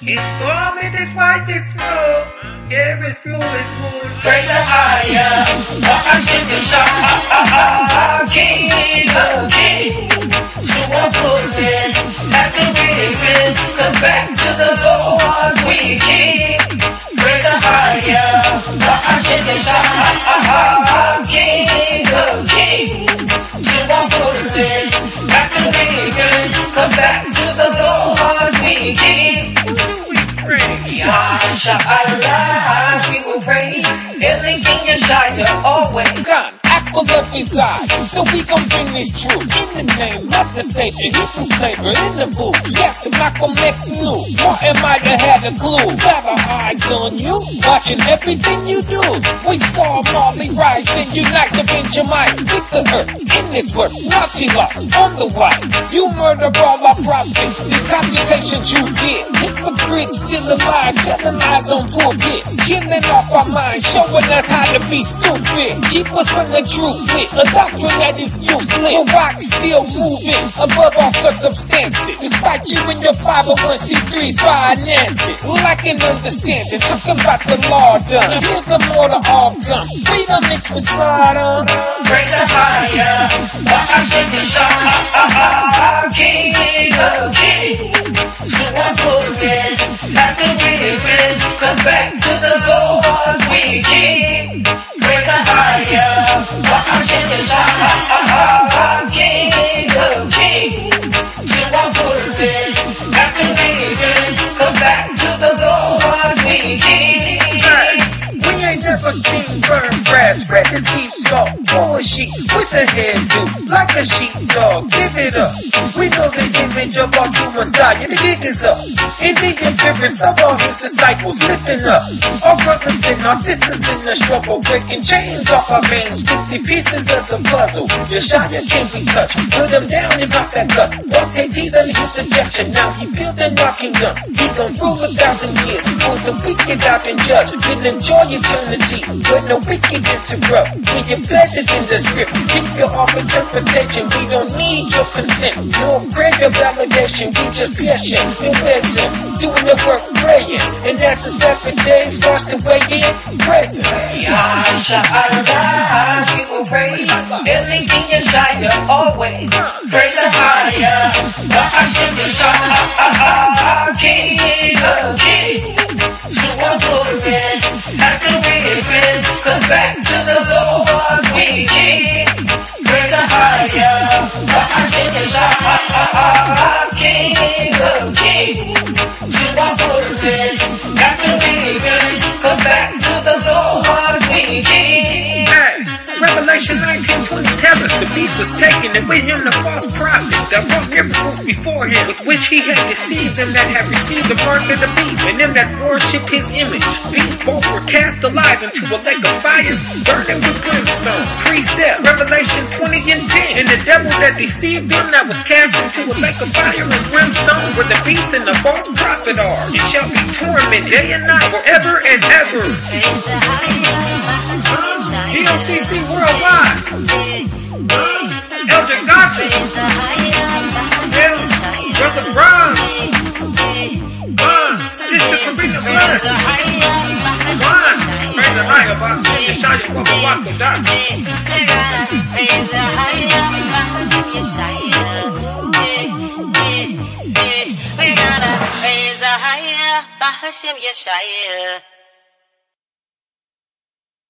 His garment is white as snow. Yeah, his fuel is smooth. Praise the higher, Hashem Yeshua, King of Kings. So I'm putting after we've come back to the Lord, pray. Yasha Allah, we will praise Everything Yeshaya always gun, up his eye. So we gon' bring this truth in the name of the Savior. Hebrew flavor in the booth. Yes, Malcolm X knew. I to have a clue. Got our eyes on you, watching everything you do. We saw Marley rise and unite the Benjamin with the earth. In this work, Nazi laws on the white. You murder all our prophets. The computations you did. Hypocrites still alive, telling lies on poor kids. Killing off our minds, showing us how to be stupid. Keep us from the truth with a doctrine that is useless. The rock still moving above all circumstances. Despite you and your 501c3 finances. Lacking understanding, talking about the law done. Here's the more to all come. Freedom mixed with Sodom. Praise the higher Hashem Yeshua King of Kings So I'm putting after we've come back to the Lord, ain't never seen burn grass, red as Esau, sheep with a hairdo, like a sheepdog. Give it up. We know the image of our true Messiah. The gig is up. In the appearance of all his disciples, lifting up our brothers and our sisters in the struggle, breaking chains off our veins, 50 pieces of the puzzle. Yeshaya can't be touched. Put him down and pop back up. Rotate T's under his suggestion. Now he building our kingdom. He gon' rule a thousand years. Pull the wicked out and judge. Then enjoy eternity. But no wicked interrupt. When you're better than the script. Keep your off interpretation. We don't need your consent. No or validation. We just passion and waiting. Doing the work praying. And the seven days starts to weigh in, present. We will praise everything Yeshaya always. Praise the higher, the Hashem Yeshua, King of Kings. Back to the Lord, we King. Praise the higher, the Hashem Yeshua, King of Kings. So I'm putting after we've been come back to the Lord, we King. Hey, Revelation 19:20 tells us the beast was taken, and with him the false prophet that miracles before him, with which he had deceived them that had received the mark of the beast, and them that worshipped his image. These both were cast alive into a lake of fire, burning with brimstone. Precept, Revelation 20 and 10. And the devil that deceived them that was cast into a lake of fire and brimstone, where the beast and the false prophet are, and shall be tormented day and night forever and ever. DOCC worldwide. Elder Gossip. Brother Bron. Uh, Sister Karina Bless. One. Praise the high about Shin Yeshaya Waka Waka Dot. We gotta raise the higher, Hashem Yeshaya.